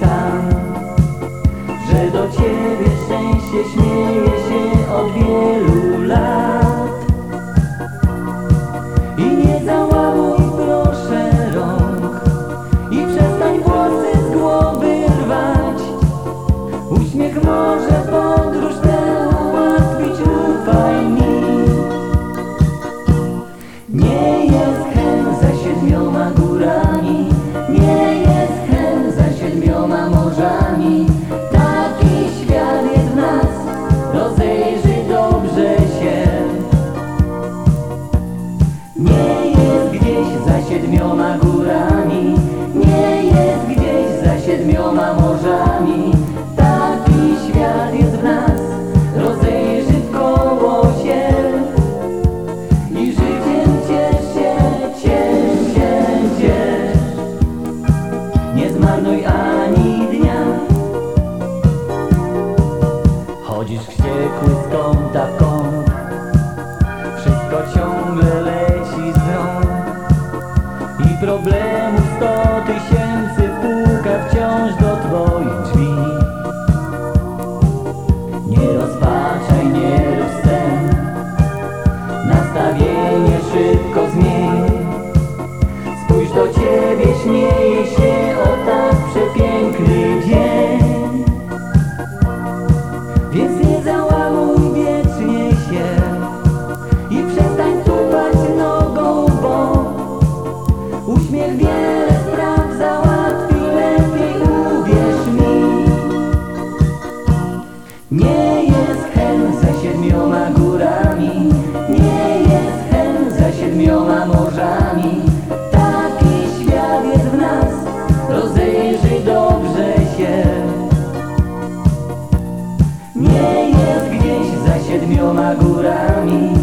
sam Że do ciebie szczęście śmieje się od wielu lat. I nie załamuj proszę rąk I przestań włosy z głowy rwać. Uśmiech może podróż tę ułatwić Ufaj mi. Nie gdzieś za siedmioma górami, nie jest gdzieś za siedmioma morzami. Taki świat jest w nas, rozejrzyj w koło się i życiem ciesz się, ciesz się, ciesz. Nie zmarnuj ani dnia. Chodzisz wściekły z kąta w siedmioma morzami. Taki świat jest w nas, rozejrzyj dobrze się. Nie jest gdzieś za siedmioma górami,